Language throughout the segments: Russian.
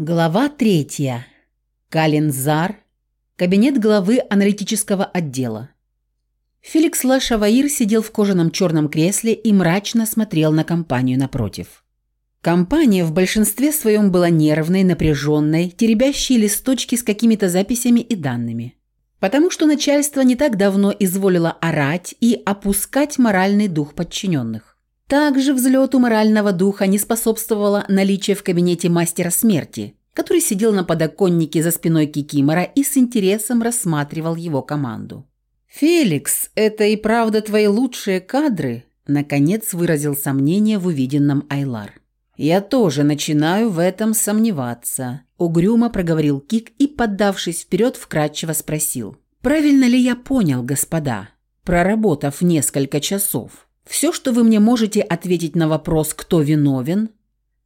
Глава третья. Калинзар. Кабинет главы аналитического отдела. Феликс Лашаваир сидел в кожаном черном кресле и мрачно смотрел на компанию напротив. Компания в большинстве своем была нервной, напряженной, теребящей листочки с какими-то записями и данными. Потому что начальство не так давно изволило орать и опускать моральный дух подчиненных. Также взлету морального духа не способствовало наличие в кабинете мастера смерти, который сидел на подоконнике за спиной Кикимора и с интересом рассматривал его команду. «Феликс, это и правда твои лучшие кадры?» Наконец выразил сомнение в увиденном Айлар. «Я тоже начинаю в этом сомневаться», – угрюмо проговорил Кик и, поддавшись вперед, вкратчиво спросил. «Правильно ли я понял, господа, проработав несколько часов?» Все, что вы мне можете ответить на вопрос, кто виновен,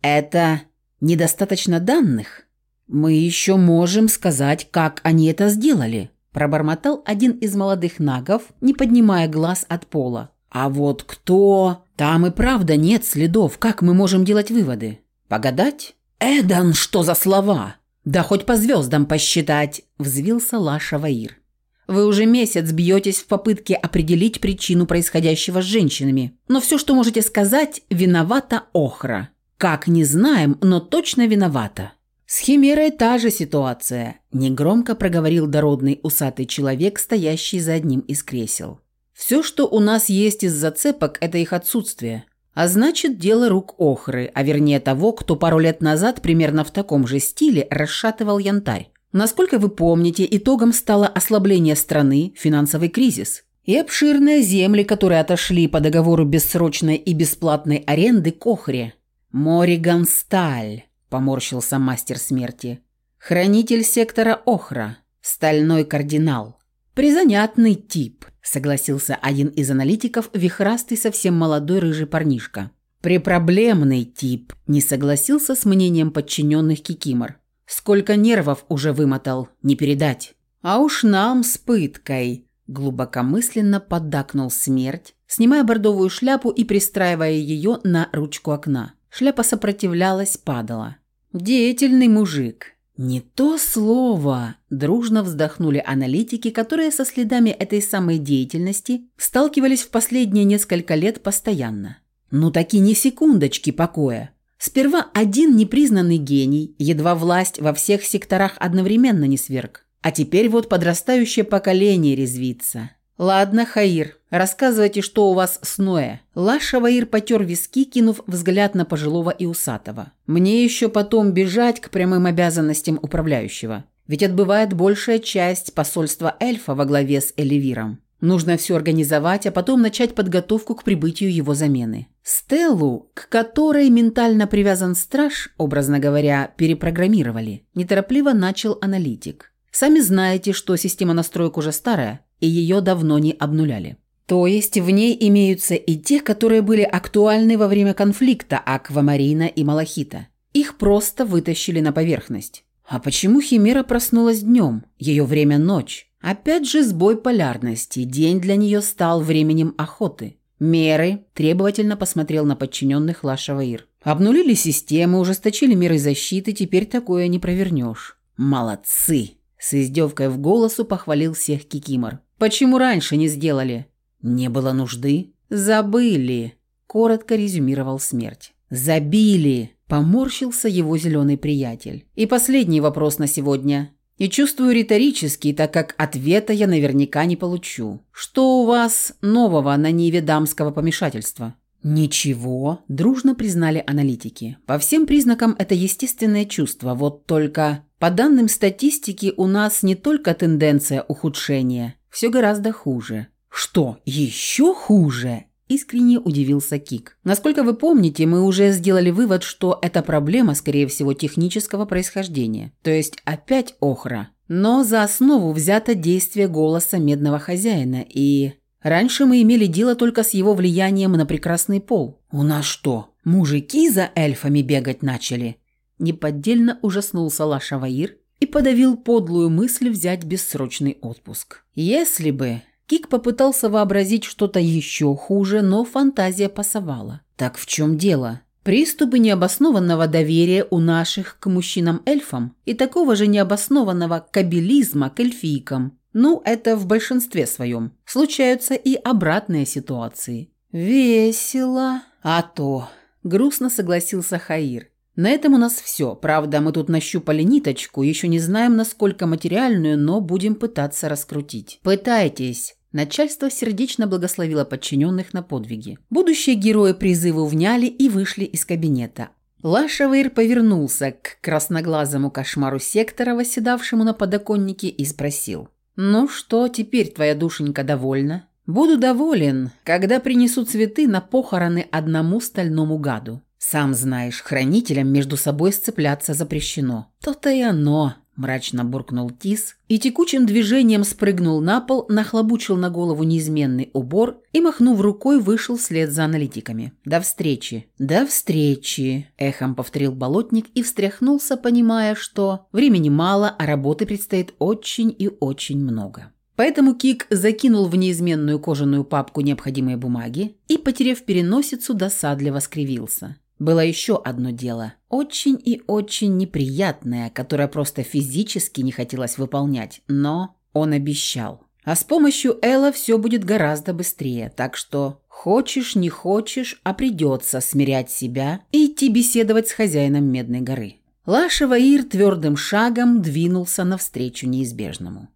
это недостаточно данных. Мы еще можем сказать, как они это сделали, пробормотал один из молодых нагов, не поднимая глаз от пола. А вот кто? Там и правда нет следов. Как мы можем делать выводы? Погадать? Эдан, что за слова? Да хоть по звездам посчитать, взвился Лаша Ваир. Вы уже месяц бьетесь в попытке определить причину происходящего с женщинами. Но все, что можете сказать, виновата Охра. Как, не знаем, но точно виновата. С Химерой та же ситуация, негромко проговорил дородный усатый человек, стоящий за одним из кресел. Все, что у нас есть из зацепок, это их отсутствие. А значит, дело рук Охры, а вернее того, кто пару лет назад примерно в таком же стиле расшатывал янтарь. Насколько вы помните, итогом стало ослабление страны, финансовый кризис и обширные земли, которые отошли по договору бессрочной и бесплатной аренды Кохре. Моригансталь, поморщился мастер смерти. Хранитель сектора Охра, стальной кардинал. Призанятный тип, согласился один из аналитиков, вихрастый совсем молодой рыжий парнишка. Препроблемный тип, не согласился с мнением подчиненных Кикимор. Сколько нервов уже вымотал, не передать. А уж нам с пыткой. Глубокомысленно поддакнул смерть, снимая бордовую шляпу и пристраивая ее на ручку окна. Шляпа сопротивлялась, падала. Деятельный мужик. Не то слово. Дружно вздохнули аналитики, которые со следами этой самой деятельности сталкивались в последние несколько лет постоянно. Ну таки ни секундочки покоя. Сперва один непризнанный гений, едва власть во всех секторах одновременно не сверг. А теперь вот подрастающее поколение резвится. «Ладно, Хаир, рассказывайте, что у вас с Ноэ». Лаша Ваир потер виски, кинув взгляд на пожилого и усатого. «Мне еще потом бежать к прямым обязанностям управляющего. Ведь отбывает большая часть посольства эльфа во главе с Эливиром. Нужно все организовать, а потом начать подготовку к прибытию его замены. Стеллу, к которой ментально привязан страж, образно говоря, перепрограммировали, неторопливо начал аналитик. Сами знаете, что система настроек уже старая, и ее давно не обнуляли. То есть в ней имеются и те, которые были актуальны во время конфликта Аквамарина и Малахита. Их просто вытащили на поверхность. А почему Химера проснулась днем? Ее время – ночь. Опять же сбой полярности. День для нее стал временем охоты. Меры. Требовательно посмотрел на подчиненных Лашаваир. Обнулили систему, ужесточили меры защиты, теперь такое не провернешь. Молодцы. С издевкой в голосу похвалил всех Кикимор. Почему раньше не сделали? Не было нужды. Забыли. Коротко резюмировал смерть. Забили. Поморщился его зеленый приятель. И последний вопрос на сегодня. И чувствую риторический, так как ответа я наверняка не получу. Что у вас нового на ниве дамского помешательства? Ничего, дружно признали аналитики. По всем признакам это естественное чувство, вот только по данным статистики у нас не только тенденция ухудшения, все гораздо хуже. Что, еще хуже? Искренне удивился Кик. Насколько вы помните, мы уже сделали вывод, что эта проблема, скорее всего, технического происхождения. То есть опять охра. Но за основу взято действие голоса медного хозяина, и... Раньше мы имели дело только с его влиянием на прекрасный пол. У нас что, мужики за эльфами бегать начали? Неподдельно ужаснулся Лаша Ваир и подавил подлую мысль взять бессрочный отпуск. Если бы Кик попытался вообразить что-то еще хуже, но фантазия пасовала. Так в чем дело? Приступы необоснованного доверия у наших к мужчинам-эльфам и такого же необоснованного кабелизма к эльфийкам. Ну, это в большинстве своем. Случаются и обратные ситуации. «Весело. А то...» – грустно согласился Хаир. На этом у нас все. Правда, мы тут нащупали ниточку, еще не знаем, насколько материальную, но будем пытаться раскрутить. Пытайтесь. Начальство сердечно благословило подчиненных на подвиги. Будущие герои призыву вняли и вышли из кабинета. Лашавейр повернулся к красноглазому кошмару сектора, восседавшему на подоконнике, и спросил. «Ну что, теперь твоя душенька довольна?» «Буду доволен, когда принесу цветы на похороны одному стальному гаду. Сам знаешь, хранителям между собой сцепляться запрещено. То-то и оно, мрачно буркнул Тис и текучим движением спрыгнул на пол, нахлобучил на голову неизменный убор и, махнув рукой, вышел вслед за аналитиками. «До встречи!» «До встречи!» – эхом повторил болотник и встряхнулся, понимая, что времени мало, а работы предстоит очень и очень много. Поэтому Кик закинул в неизменную кожаную папку необходимые бумаги и, потеряв переносицу, досадливо скривился. Было еще одно дело, очень и очень неприятное, которое просто физически не хотелось выполнять, но он обещал. А с помощью Элла все будет гораздо быстрее, так что хочешь не хочешь, а придется смирять себя и идти беседовать с хозяином Медной горы. Лаша Ваир твердым шагом двинулся навстречу неизбежному.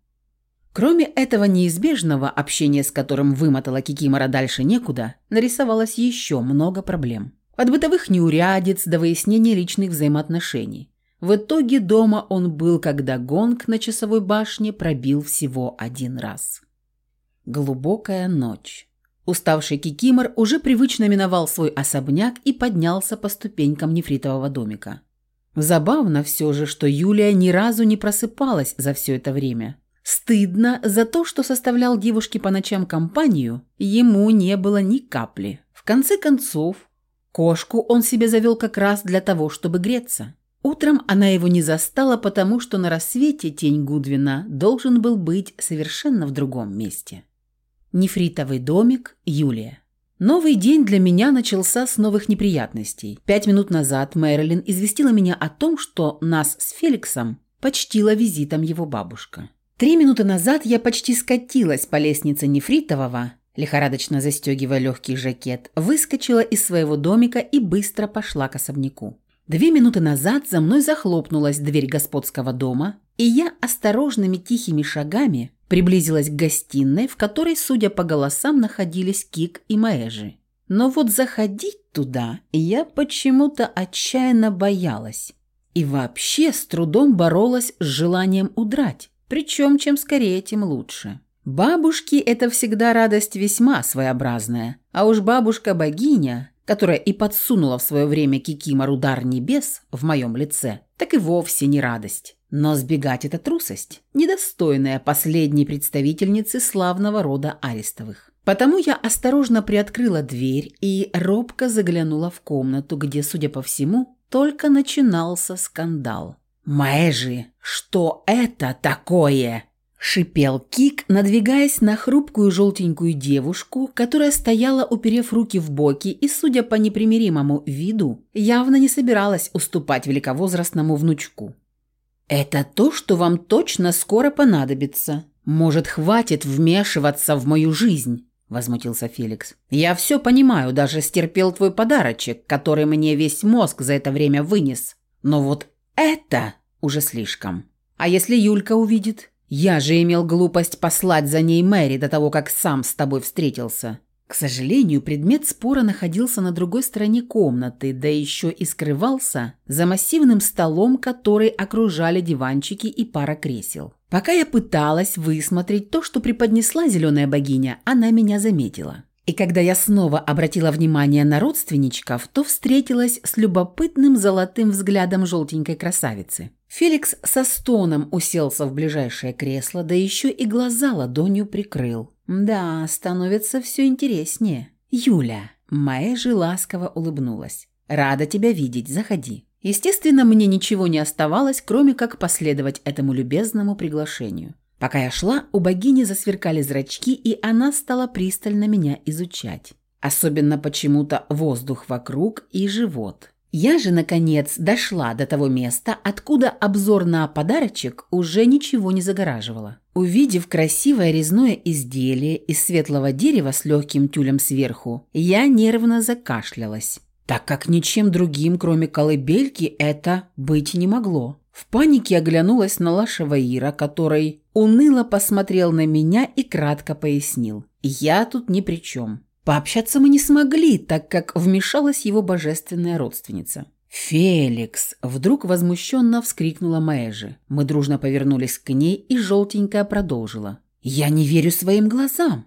Кроме этого неизбежного, общения с которым вымотала Кикимора дальше некуда, нарисовалось еще много проблем. От бытовых неурядиц до выяснения личных взаимоотношений. В итоге дома он был, когда гонг на часовой башне пробил всего один раз. Глубокая ночь. Уставший Кикимор уже привычно миновал свой особняк и поднялся по ступенькам нефритового домика. Забавно все же, что Юлия ни разу не просыпалась за все это время. Стыдно за то, что составлял девушке по ночам компанию, ему не было ни капли. В конце концов, Кошку он себе завел как раз для того, чтобы греться. Утром она его не застала, потому что на рассвете тень Гудвина должен был быть совершенно в другом месте. Нефритовый домик, Юлия. Новый день для меня начался с новых неприятностей. Пять минут назад Мэрилин известила меня о том, что нас с Феликсом почтила визитом его бабушка. Три минуты назад я почти скатилась по лестнице Нефритового, лихорадочно застегивая легкий жакет, выскочила из своего домика и быстро пошла к особняку. Две минуты назад за мной захлопнулась дверь господского дома, и я осторожными тихими шагами приблизилась к гостиной, в которой, судя по голосам, находились Кик и Маэжи. Но вот заходить туда я почему-то отчаянно боялась. И вообще с трудом боролась с желанием удрать. Причем чем скорее, тем лучше. Бабушки – это всегда радость весьма своеобразная. А уж бабушка-богиня, которая и подсунула в свое время Кикимору дар небес в моем лице, так и вовсе не радость. Но сбегать – это трусость, недостойная последней представительницы славного рода Арестовых. Потому я осторожно приоткрыла дверь и робко заглянула в комнату, где, судя по всему, только начинался скандал. «Маэжи, что это такое?» Шипел Кик, надвигаясь на хрупкую желтенькую девушку, которая стояла, уперев руки в боки и, судя по непримиримому виду, явно не собиралась уступать великовозрастному внучку. «Это то, что вам точно скоро понадобится. Может, хватит вмешиваться в мою жизнь?» – возмутился Феликс. «Я все понимаю, даже стерпел твой подарочек, который мне весь мозг за это время вынес. Но вот это уже слишком. А если Юлька увидит?» Я же имел глупость послать за ней Мэри до того, как сам с тобой встретился. К сожалению, предмет спора находился на другой стороне комнаты, да еще и скрывался за массивным столом, который окружали диванчики и пара кресел. Пока я пыталась высмотреть то, что преподнесла зеленая богиня, она меня заметила. И когда я снова обратила внимание на родственничков, то встретилась с любопытным золотым взглядом желтенькой красавицы. Феликс со стоном уселся в ближайшее кресло, да еще и глаза ладонью прикрыл. «Да, становится все интереснее». «Юля», – моя же ласково улыбнулась. «Рада тебя видеть, заходи». Естественно, мне ничего не оставалось, кроме как последовать этому любезному приглашению. Пока я шла, у богини засверкали зрачки, и она стала пристально меня изучать. Особенно почему-то воздух вокруг и живот. Я же, наконец, дошла до того места, откуда обзор на подарочек уже ничего не загораживало. Увидев красивое резное изделие из светлого дерева с легким тюлем сверху, я нервно закашлялась, так как ничем другим, кроме колыбельки, это быть не могло. В панике оглянулась на Лашева Ира, который уныло посмотрел на меня и кратко пояснил. «Я тут ни при чем. Пообщаться мы не смогли, так как вмешалась его божественная родственница. «Феликс!» – вдруг возмущенно вскрикнула Мэжи. Мы дружно повернулись к ней, и желтенькая продолжила. «Я не верю своим глазам!»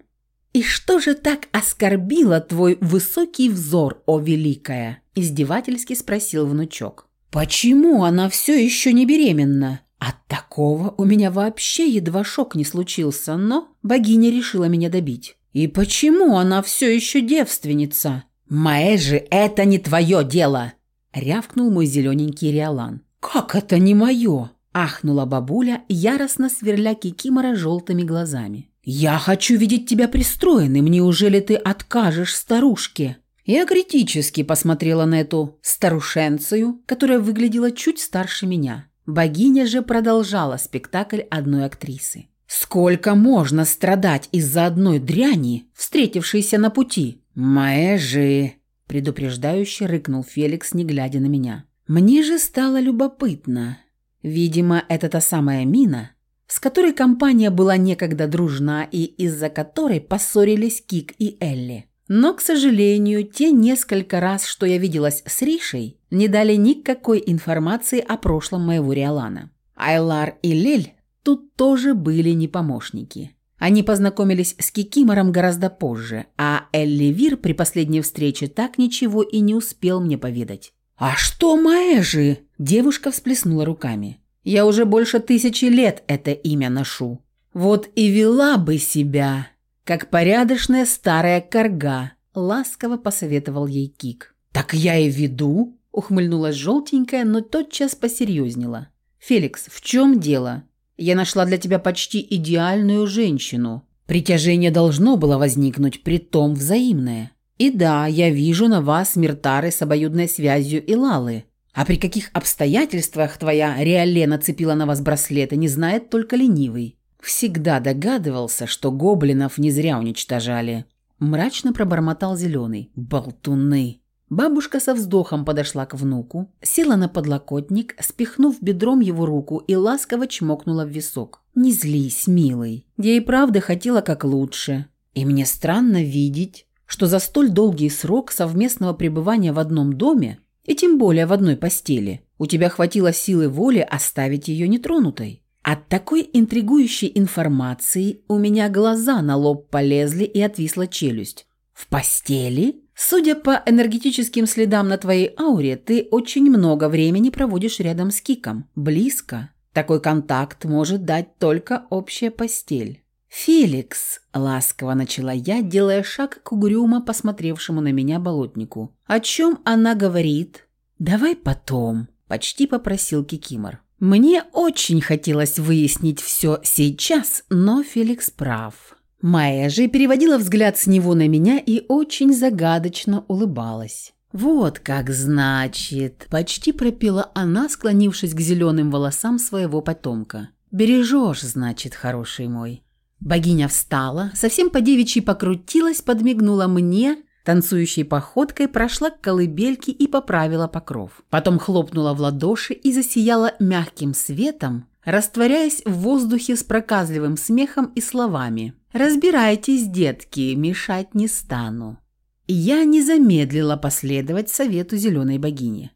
«И что же так оскорбило твой высокий взор, о великая?» – издевательски спросил внучок. «Почему она все еще не беременна?» От такого у меня вообще едва шок не случился, но богиня решила меня добить. «И почему она все еще девственница?» «Маэжи, это не твое дело!» – рявкнул мой зелененький Риолан. «Как это не мое?» – ахнула бабуля, яростно сверля Кикимора желтыми глазами. «Я хочу видеть тебя пристроенным. Неужели ты откажешь старушке?» Я критически посмотрела на эту старушенцию, которая выглядела чуть старше меня. Богиня же продолжала спектакль одной актрисы. Сколько можно страдать из-за одной дряни, встретившейся на пути? Маэжи, предупреждающе рыкнул Феликс, не глядя на меня. Мне же стало любопытно. Видимо, это та самая мина, с которой компания была некогда дружна и из-за которой поссорились Кик и Элли. Но, к сожалению, те несколько раз, что я виделась с Ришей, не дали никакой информации о прошлом моего Риолана. Айлар и Лель тут тоже были не помощники. Они познакомились с Кикимором гораздо позже, а Элливир при последней встрече так ничего и не успел мне поведать. «А что Маэжи?» – девушка всплеснула руками. «Я уже больше тысячи лет это имя ношу. Вот и вела бы себя, как порядочная старая корга», – ласково посоветовал ей Кик. «Так я и веду», – ухмыльнулась желтенькая, но тотчас посерьезнела. «Феликс, в чем дело? Я нашла для тебя почти идеальную женщину. Притяжение должно было возникнуть, при том взаимное. И да, я вижу на вас Миртары с обоюдной связью и Лалы. А при каких обстоятельствах твоя Реале нацепила на вас браслеты, не знает только ленивый. Всегда догадывался, что гоблинов не зря уничтожали. Мрачно пробормотал зеленый. Болтуны. Бабушка со вздохом подошла к внуку, села на подлокотник, спихнув бедром его руку и ласково чмокнула в висок. «Не злись, милый. Я и правда хотела как лучше. И мне странно видеть, что за столь долгий срок совместного пребывания в одном доме, и тем более в одной постели, у тебя хватило силы воли оставить ее нетронутой. От такой интригующей информации у меня глаза на лоб полезли и отвисла челюсть. В постели? Судя по энергетическим следам на твоей ауре, ты очень много времени проводишь рядом с Киком. Близко. Такой контакт может дать только общая постель. «Феликс», — ласково начала я, делая шаг к угрюмо посмотревшему на меня болотнику. «О чем она говорит?» «Давай потом», — почти попросил Кикимор. Мне очень хотелось выяснить все сейчас, но Феликс прав. Майя же переводила взгляд с него на меня и очень загадочно улыбалась. «Вот как значит!» – почти пропела она, склонившись к зеленым волосам своего потомка. «Бережешь, значит, хороший мой». Богиня встала, совсем по-девичьи покрутилась, подмигнула мне, танцующей походкой прошла к колыбельке и поправила покров. Потом хлопнула в ладоши и засияла мягким светом, растворяясь в воздухе с проказливым смехом и словами «Разбирайтесь, детки, мешать не стану». Я не замедлила последовать совету зеленой богини.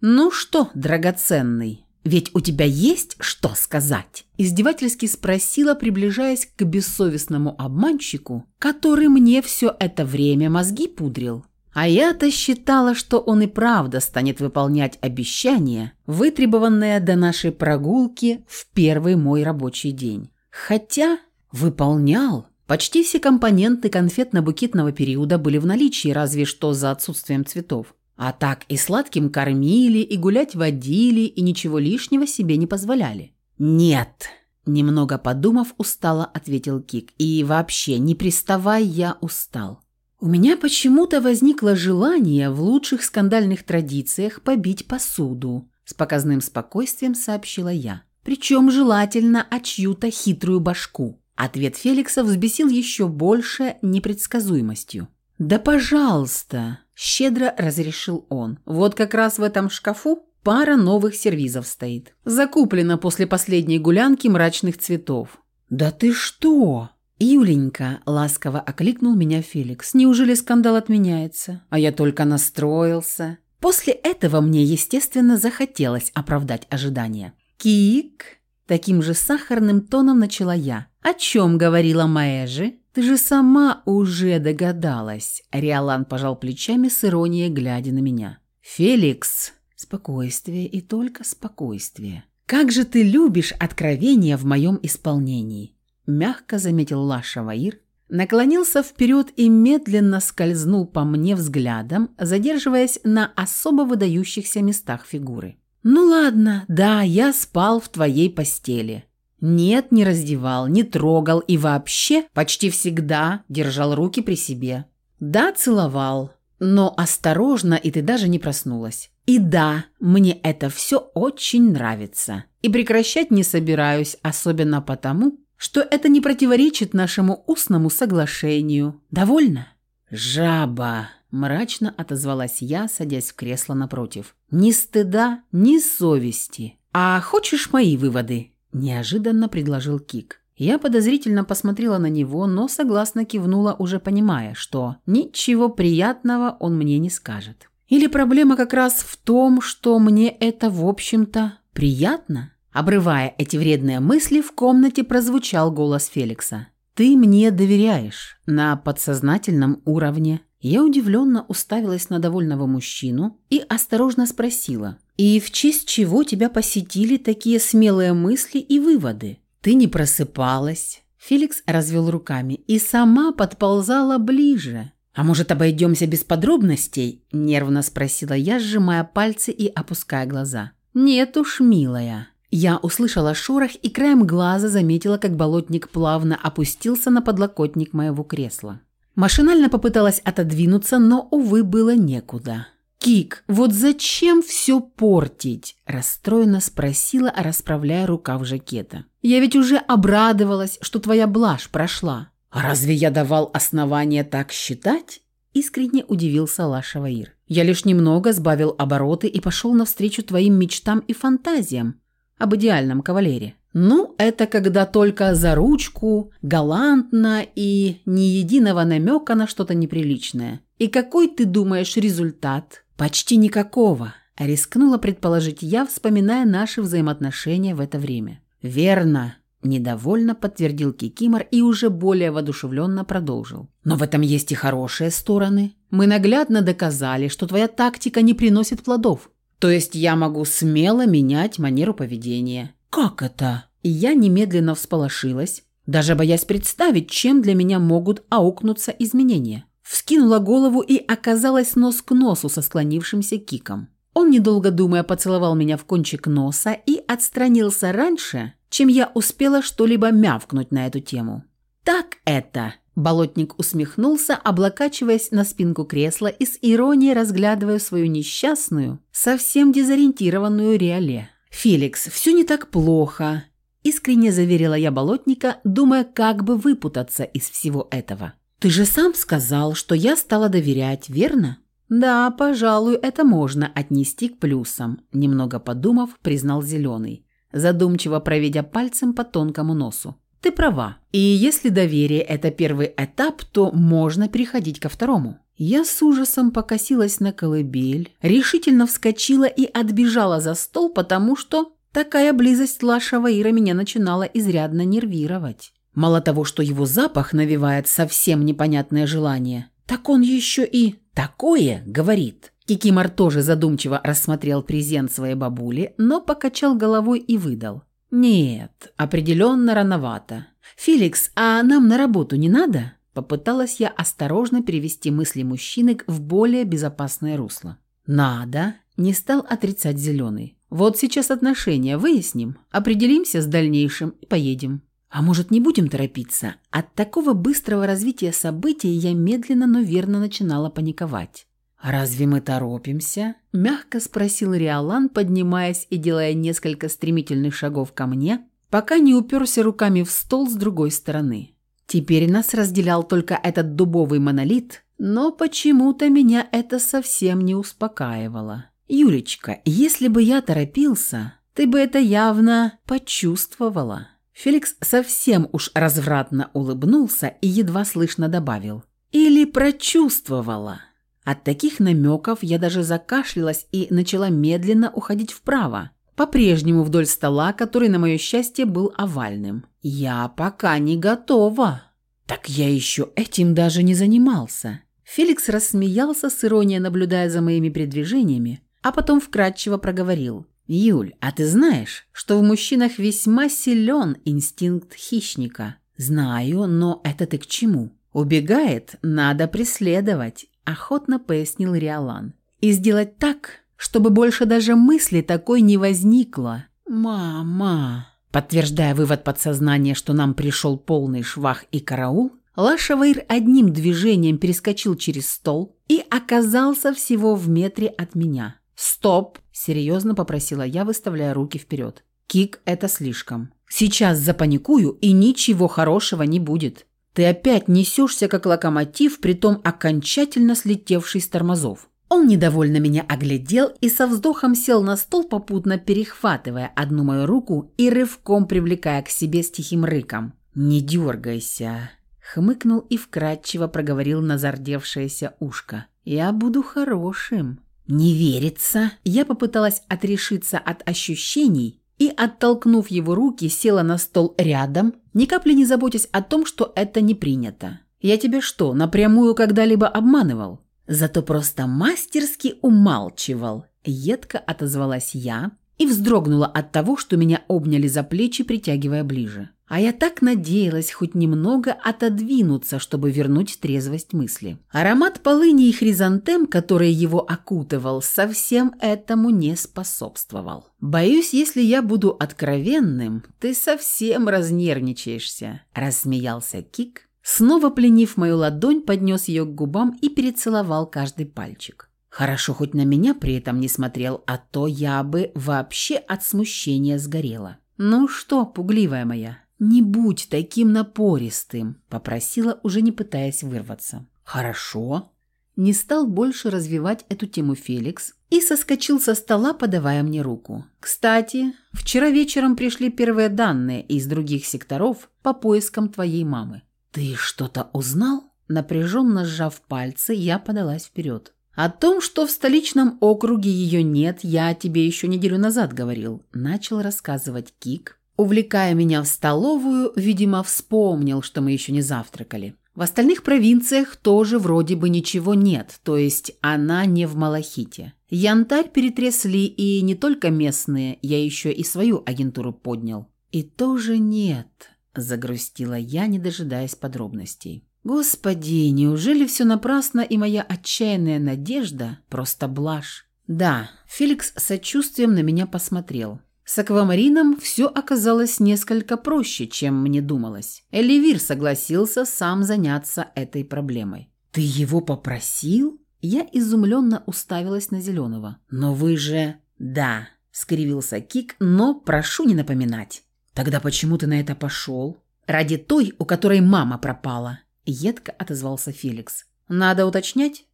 «Ну что, драгоценный, ведь у тебя есть что сказать?» Издевательски спросила, приближаясь к бессовестному обманщику, который мне все это время мозги пудрил. А я-то считала, что он и правда станет выполнять обещание, вытребованное до нашей прогулки в первый мой рабочий день. Хотя выполнял. Почти все компоненты конфетно-букетного периода были в наличии, разве что за отсутствием цветов. А так и сладким кормили, и гулять водили, и ничего лишнего себе не позволяли. «Нет», – немного подумав, устало ответил Кик. «И вообще, не приставай, я устал. У меня почему-то возникло желание в лучших скандальных традициях побить посуду, с показным спокойствием сообщила я. Причем желательно о чью-то хитрую башку. Ответ Феликса взбесил еще больше непредсказуемостью. «Да пожалуйста!» – щедро разрешил он. «Вот как раз в этом шкафу пара новых сервизов стоит. Закуплено после последней гулянки мрачных цветов». «Да ты что?» «Юленька», – ласково окликнул меня Феликс, – «неужели скандал отменяется? А я только настроился». После этого мне, естественно, захотелось оправдать ожидания. «Кик!» – таким же сахарным тоном начала я. «О чем говорила Маэжи?» «Ты же сама уже догадалась!» Риолан пожал плечами с иронией, глядя на меня. «Феликс!» «Спокойствие и только спокойствие!» «Как же ты любишь откровения в моем исполнении!» Мягко заметил Лаша Ваир, наклонился вперед и медленно скользнул по мне взглядом, задерживаясь на особо выдающихся местах фигуры. «Ну ладно, да, я спал в твоей постели. Нет, не раздевал, не трогал и вообще почти всегда держал руки при себе. Да, целовал, но осторожно, и ты даже не проснулась. И да, мне это все очень нравится. И прекращать не собираюсь, особенно потому, что это не противоречит нашему устному соглашению. Довольно? Жаба, мрачно отозвалась я, садясь в кресло напротив. Ни стыда, ни совести. А хочешь мои выводы? Неожиданно предложил Кик. Я подозрительно посмотрела на него, но согласно кивнула, уже понимая, что ничего приятного он мне не скажет. Или проблема как раз в том, что мне это, в общем-то, приятно? Обрывая эти вредные мысли, в комнате прозвучал голос Феликса. «Ты мне доверяешь на подсознательном уровне». Я удивленно уставилась на довольного мужчину и осторожно спросила. «И в честь чего тебя посетили такие смелые мысли и выводы? Ты не просыпалась?» Феликс развел руками и сама подползала ближе. «А может, обойдемся без подробностей?» – нервно спросила я, сжимая пальцы и опуская глаза. «Нет уж, милая». Я услышала шорох и краем глаза заметила, как болотник плавно опустился на подлокотник моего кресла. Машинально попыталась отодвинуться, но, увы, было некуда. «Кик, вот зачем все портить?» – расстроенно спросила, расправляя рукав жакета. «Я ведь уже обрадовалась, что твоя блажь прошла». «А разве я давал основания так считать?» – искренне удивился Лаша Ваир. «Я лишь немного сбавил обороты и пошел навстречу твоим мечтам и фантазиям, об идеальном кавалере. Ну, это когда только за ручку, галантно и ни единого намека на что-то неприличное. И какой ты думаешь результат? Почти никакого, рискнула предположить я, вспоминая наши взаимоотношения в это время. Верно, недовольно подтвердил Кикимор и уже более воодушевленно продолжил. Но в этом есть и хорошие стороны. Мы наглядно доказали, что твоя тактика не приносит плодов. То есть я могу смело менять манеру поведения. Как это? И я немедленно всполошилась, даже боясь представить, чем для меня могут аукнуться изменения. Вскинула голову и оказалась нос к носу со склонившимся киком. Он, недолго думая, поцеловал меня в кончик носа и отстранился раньше, чем я успела что-либо мявкнуть на эту тему. «Так это!» Болотник усмехнулся, облокачиваясь на спинку кресла и с иронией разглядывая свою несчастную, совсем дезориентированную реале. «Феликс, все не так плохо», – искренне заверила я болотника, думая, как бы выпутаться из всего этого. «Ты же сам сказал, что я стала доверять, верно?» «Да, пожалуй, это можно отнести к плюсам», – немного подумав, признал Зеленый, задумчиво проведя пальцем по тонкому носу. Ты права. И если доверие – это первый этап, то можно переходить ко второму. Я с ужасом покосилась на колыбель, решительно вскочила и отбежала за стол, потому что такая близость Лашего Ира меня начинала изрядно нервировать. Мало того, что его запах навевает совсем непонятное желание, так он еще и «такое» говорит. Кикимор тоже задумчиво рассмотрел презент своей бабули, но покачал головой и выдал. «Нет, определенно рановато. Феликс, а нам на работу не надо?» Попыталась я осторожно перевести мысли мужчины в более безопасное русло. «Надо», – не стал отрицать Зеленый. «Вот сейчас отношения выясним, определимся с дальнейшим и поедем». А может, не будем торопиться? От такого быстрого развития событий я медленно, но верно начинала паниковать. «Разве мы торопимся?» – мягко спросил Риолан, поднимаясь и делая несколько стремительных шагов ко мне, пока не уперся руками в стол с другой стороны. Теперь нас разделял только этот дубовый монолит, но почему-то меня это совсем не успокаивало. «Юлечка, если бы я торопился, ты бы это явно почувствовала». Феликс совсем уж развратно улыбнулся и едва слышно добавил. «Или прочувствовала». От таких намеков я даже закашлялась и начала медленно уходить вправо, по-прежнему вдоль стола, который, на мое счастье, был овальным. «Я пока не готова». «Так я еще этим даже не занимался». Феликс рассмеялся с иронией, наблюдая за моими передвижениями, а потом вкратчиво проговорил. «Юль, а ты знаешь, что в мужчинах весьма силен инстинкт хищника?» «Знаю, но это ты к чему?» «Убегает, надо преследовать», – охотно пояснил Риолан. «И сделать так, чтобы больше даже мысли такой не возникло. «Мама!» Подтверждая вывод подсознания, что нам пришел полный швах и караул, Лашавейр одним движением перескочил через стол и оказался всего в метре от меня. «Стоп!» – серьезно попросила я, выставляя руки вперед. «Кик – это слишком. Сейчас запаникую, и ничего хорошего не будет. Ты опять несешься, как локомотив, притом окончательно слетевший с тормозов. Он недовольно меня оглядел и со вздохом сел на стол, попутно перехватывая одну мою руку и рывком привлекая к себе с тихим рыком. «Не дергайся!» Хмыкнул и вкратчиво проговорил на зардевшееся ушко. «Я буду хорошим». «Не верится!» Я попыталась отрешиться от ощущений и, оттолкнув его руки, села на стол рядом, ни капли не заботясь о том, что это не принято. «Я тебе что, напрямую когда-либо обманывал?» Зато просто мастерски умалчивал. Едко отозвалась я и вздрогнула от того, что меня обняли за плечи, притягивая ближе. А я так надеялась хоть немного отодвинуться, чтобы вернуть трезвость мысли. Аромат полыни и хризантем, который его окутывал, совсем этому не способствовал. «Боюсь, если я буду откровенным, ты совсем разнервничаешься», – рассмеялся Кик, Снова пленив мою ладонь, поднес ее к губам и перецеловал каждый пальчик. Хорошо, хоть на меня при этом не смотрел, а то я бы вообще от смущения сгорела. «Ну что, пугливая моя, не будь таким напористым», – попросила, уже не пытаясь вырваться. «Хорошо». Не стал больше развивать эту тему Феликс и соскочил со стола, подавая мне руку. «Кстати, вчера вечером пришли первые данные из других секторов по поискам твоей мамы. «Ты что-то узнал?» Напряженно сжав пальцы, я подалась вперед. «О том, что в столичном округе ее нет, я тебе еще неделю назад говорил», – начал рассказывать Кик, увлекая меня в столовую, видимо, вспомнил, что мы еще не завтракали. В остальных провинциях тоже вроде бы ничего нет, то есть она не в Малахите. Янтарь перетрясли и не только местные, я еще и свою агентуру поднял. И тоже нет. Загрустила я, не дожидаясь подробностей. Господи, неужели все напрасно и моя отчаянная надежда – просто блажь? Да, Феликс с сочувствием на меня посмотрел. С аквамарином все оказалось несколько проще, чем мне думалось. Эливир согласился сам заняться этой проблемой. «Ты его попросил?» Я изумленно уставилась на Зеленого. «Но вы же...» «Да», — скривился Кик, «но прошу не напоминать. «Тогда почему ты на это пошел?» «Ради той, у которой мама пропала», – едко отозвался Феликс. «Надо уточнять?»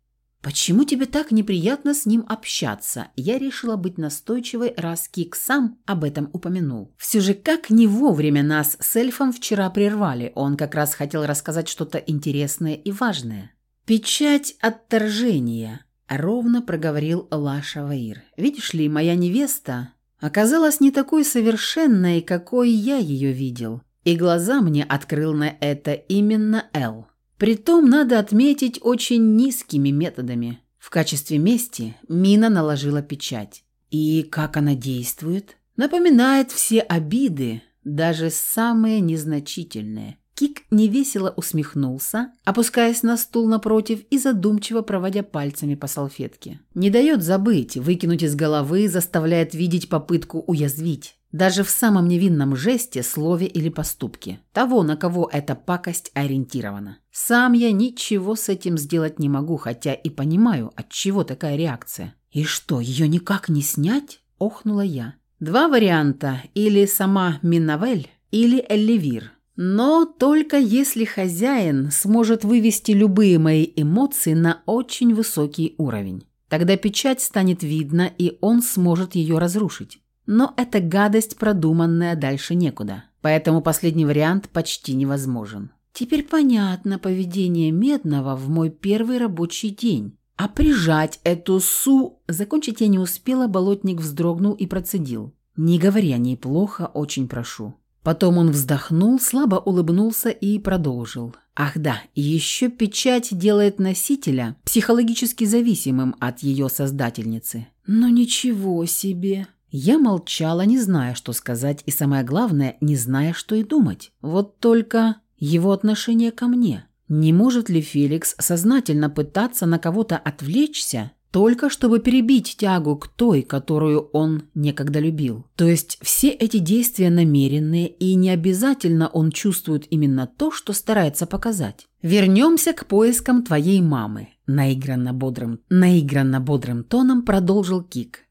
«Почему тебе так неприятно с ним общаться?» Я решила быть настойчивой, раз Кик сам об этом упомянул. Все же как не вовремя нас с эльфом вчера прервали. Он как раз хотел рассказать что-то интересное и важное. «Печать отторжения», – ровно проговорил Лаша Ваир. «Видишь ли, моя невеста оказалась не такой совершенной, какой я ее видел. И глаза мне открыл на это именно Эл. Притом, надо отметить, очень низкими методами. В качестве мести Мина наложила печать. И как она действует? Напоминает все обиды, даже самые незначительные. Кик невесело усмехнулся, опускаясь на стул напротив и задумчиво проводя пальцами по салфетке. Не дает забыть, выкинуть из головы, заставляет видеть попытку уязвить. Даже в самом невинном жесте, слове или поступке. Того, на кого эта пакость ориентирована. Сам я ничего с этим сделать не могу, хотя и понимаю, от чего такая реакция. «И что, ее никак не снять?» – охнула я. Два варианта – или сама Минавель, или Элливир. Но только если хозяин сможет вывести любые мои эмоции на очень высокий уровень. Тогда печать станет видна, и он сможет ее разрушить. Но эта гадость продуманная дальше некуда. Поэтому последний вариант почти невозможен. Теперь понятно поведение Медного в мой первый рабочий день. А прижать эту су... Закончить я не успела, болотник вздрогнул и процедил. «Не говори о ней плохо, очень прошу». Потом он вздохнул, слабо улыбнулся и продолжил. Ах да, еще печать делает носителя психологически зависимым от ее создательницы. Но ничего себе. Я молчала, не зная, что сказать, и самое главное, не зная, что и думать. Вот только его отношение ко мне. Не может ли Феликс сознательно пытаться на кого-то отвлечься, только чтобы перебить тягу к той, которую он некогда любил. То есть все эти действия намеренные, и не обязательно он чувствует именно то, что старается показать. «Вернемся к поискам твоей мамы», – наигранно бодрым, наигранно бодрым тоном продолжил Кик,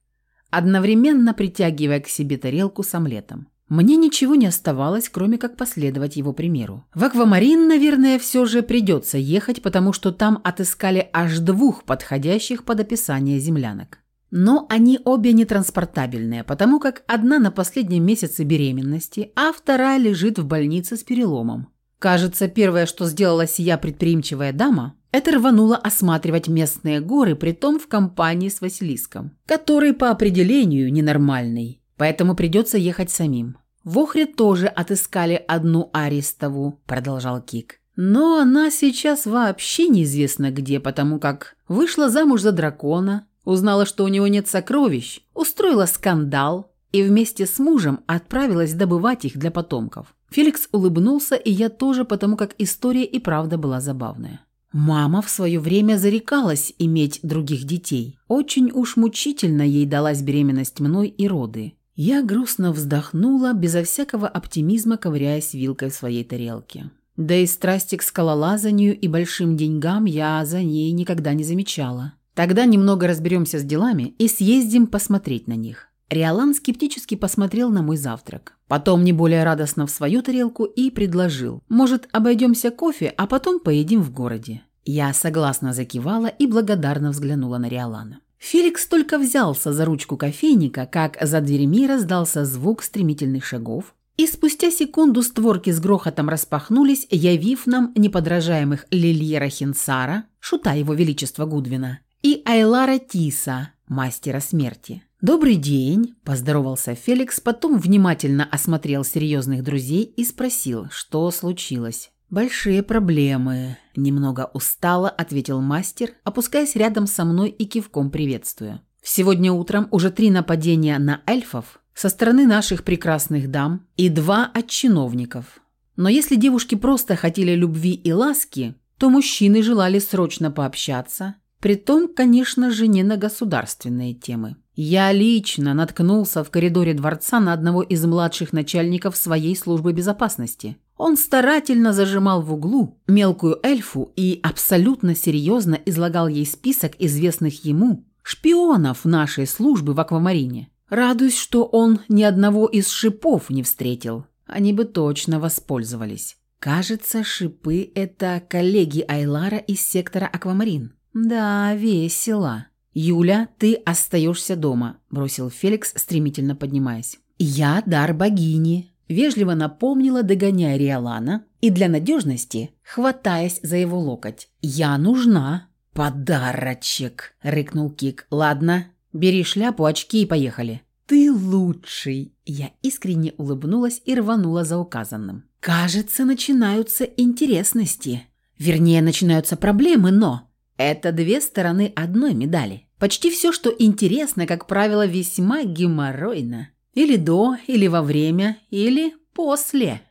одновременно притягивая к себе тарелку с омлетом. Мне ничего не оставалось, кроме как последовать его примеру. В аквамарин, наверное, все же придется ехать, потому что там отыскали аж двух подходящих под описание землянок. Но они обе нетранспортабельные, потому как одна на последнем месяце беременности, а вторая лежит в больнице с переломом. Кажется, первое, что сделала сия предприимчивая дама, это рванула осматривать местные горы, притом в компании с Василиском, который по определению ненормальный, поэтому придется ехать самим. В Охре тоже отыскали одну Аристову, продолжал Кик. Но она сейчас вообще неизвестно где, потому как вышла замуж за дракона, узнала, что у него нет сокровищ, устроила скандал и вместе с мужем отправилась добывать их для потомков. Феликс улыбнулся, и я тоже, потому как история и правда была забавная. Мама в свое время зарекалась иметь других детей. Очень уж мучительно ей далась беременность мной и роды. Я грустно вздохнула, безо всякого оптимизма ковыряясь вилкой в своей тарелке. Да и страсти к скалолазанию и большим деньгам я за ней никогда не замечала. Тогда немного разберемся с делами и съездим посмотреть на них. Риолан скептически посмотрел на мой завтрак. Потом не более радостно в свою тарелку и предложил. «Может, обойдемся кофе, а потом поедим в городе?» Я согласно закивала и благодарно взглянула на Риолана. Феликс только взялся за ручку кофейника, как за дверьми раздался звук стремительных шагов, и спустя секунду створки с грохотом распахнулись, явив нам неподражаемых Лильера Хинсара, шута его величества Гудвина, и Айлара Тиса, мастера смерти. «Добрый день», – поздоровался Феликс, потом внимательно осмотрел серьезных друзей и спросил, что случилось. «Большие проблемы», – немного устало ответил мастер, опускаясь рядом со мной и кивком приветствуя. «Сегодня утром уже три нападения на эльфов со стороны наших прекрасных дам и два от чиновников. Но если девушки просто хотели любви и ласки, то мужчины желали срочно пообщаться, притом, конечно же, не на государственные темы. Я лично наткнулся в коридоре дворца на одного из младших начальников своей службы безопасности. Он старательно зажимал в углу мелкую эльфу и абсолютно серьезно излагал ей список известных ему шпионов нашей службы в Аквамарине. Радуюсь, что он ни одного из шипов не встретил. Они бы точно воспользовались. Кажется, шипы – это коллеги Айлара из сектора Аквамарин. Да, весело. «Юля, ты остаешься дома», – бросил Феликс, стремительно поднимаясь. «Я дар богини», вежливо напомнила, догоняя Риолана и для надежности, хватаясь за его локоть. «Я нужна!» «Подарочек!» – рыкнул Кик. «Ладно, бери шляпу, очки и поехали». «Ты лучший!» Я искренне улыбнулась и рванула за указанным. «Кажется, начинаются интересности. Вернее, начинаются проблемы, но...» Это две стороны одной медали. Почти все, что интересно, как правило, весьма геморройно. Или до, или во время, или после.